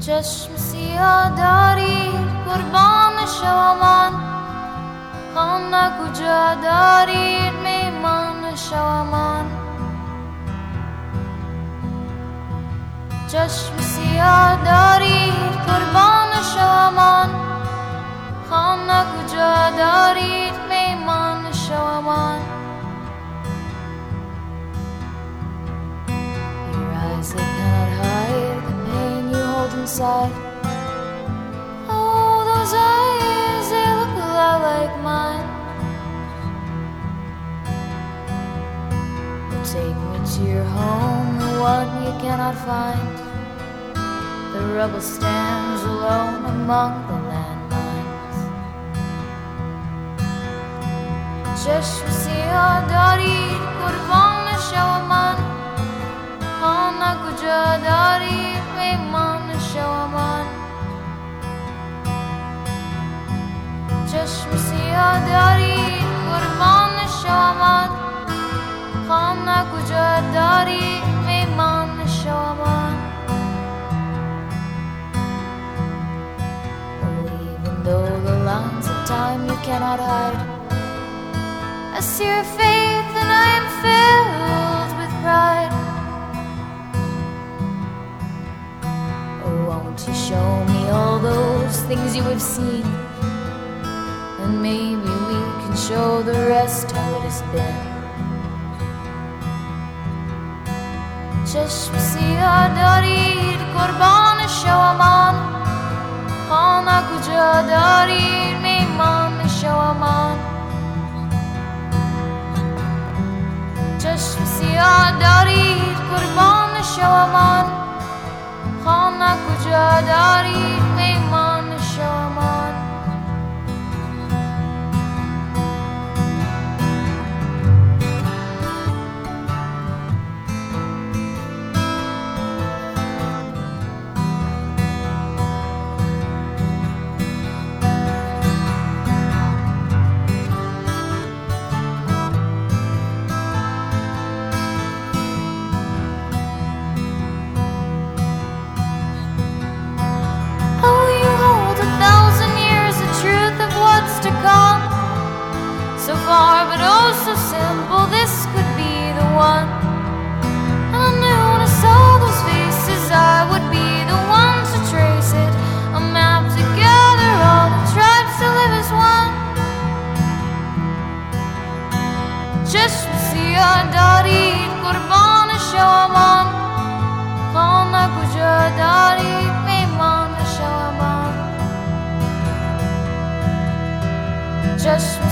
چشم سیاه دارید قربان شومان. خانه کجا دارید میمان شومان. چشم سیاه دارید قربان شومان. خانه کجا دارید inside. Oh, those eyes, they look a lot like mine. Take me to your home, the one you cannot find. The rubble stands alone among the landmines. Just see our چشم سیاه دارید قربان شومان خانه کجا دارید میمان شومان Oh, even though the lines of time you cannot hide I see your faith and I am filled with pride. Oh, won't you show me all those things you have seen? And maybe we can show the rest how it has been. چشم سیاه دارید قربان شومان خانه کجا دارید میمان شومان چشم سیاه دارید قربان شومان خانه کجا دارید bizarre, but oh so simple. This could be the one. And I knew when I saw those faces, I would be the one to trace it. A map together, all the tribes to live as one. Just to see our daddy, Kurban, Shaman. Khana Gujadari, Payman, Shaman. Just